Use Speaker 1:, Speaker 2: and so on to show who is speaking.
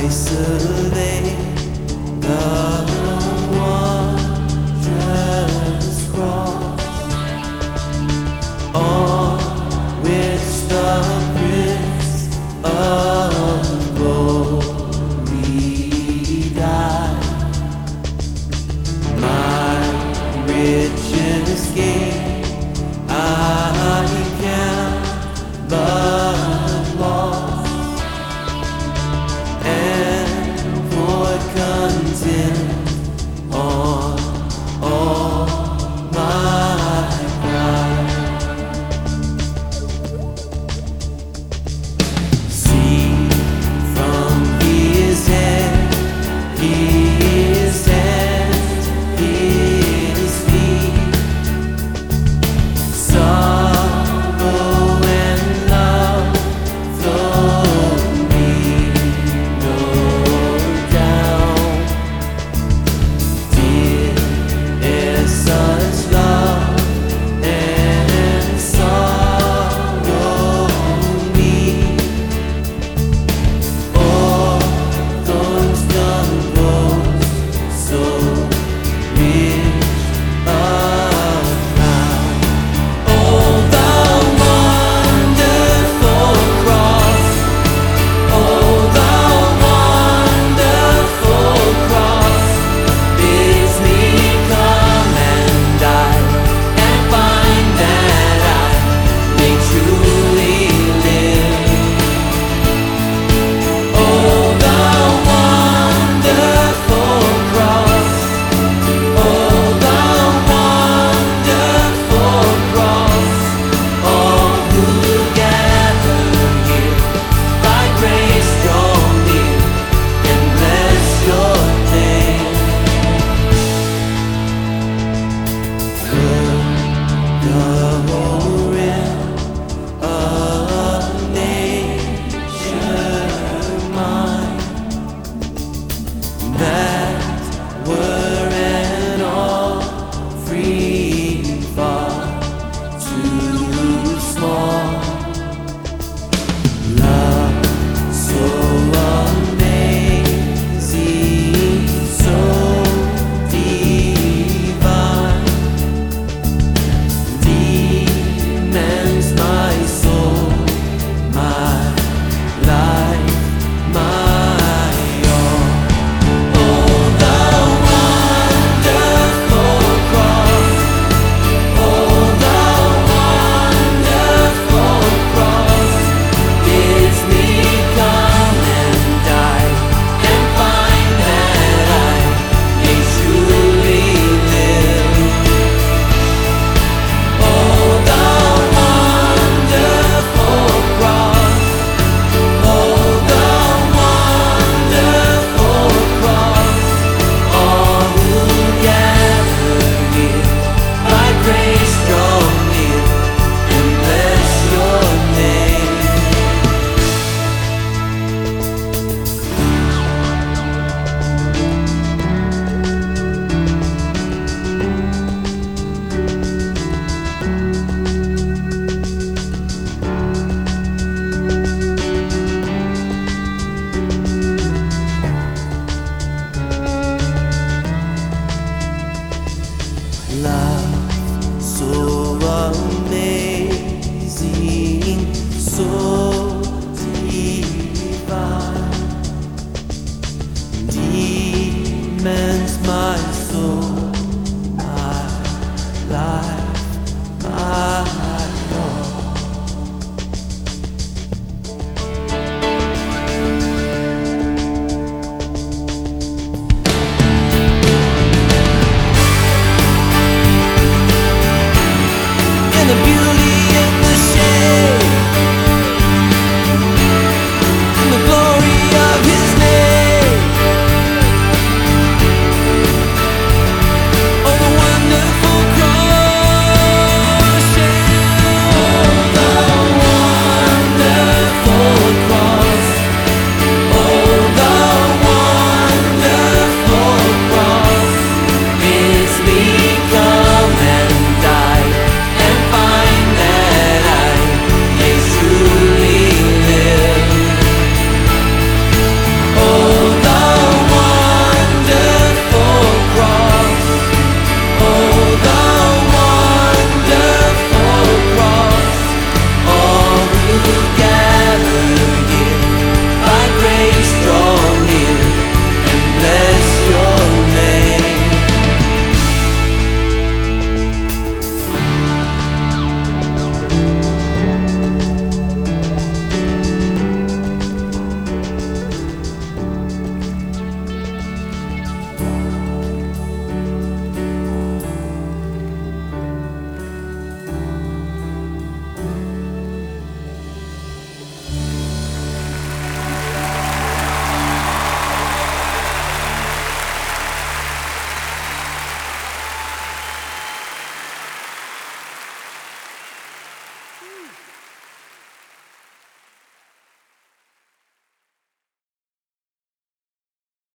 Speaker 1: twice a day. God Love. So amazing,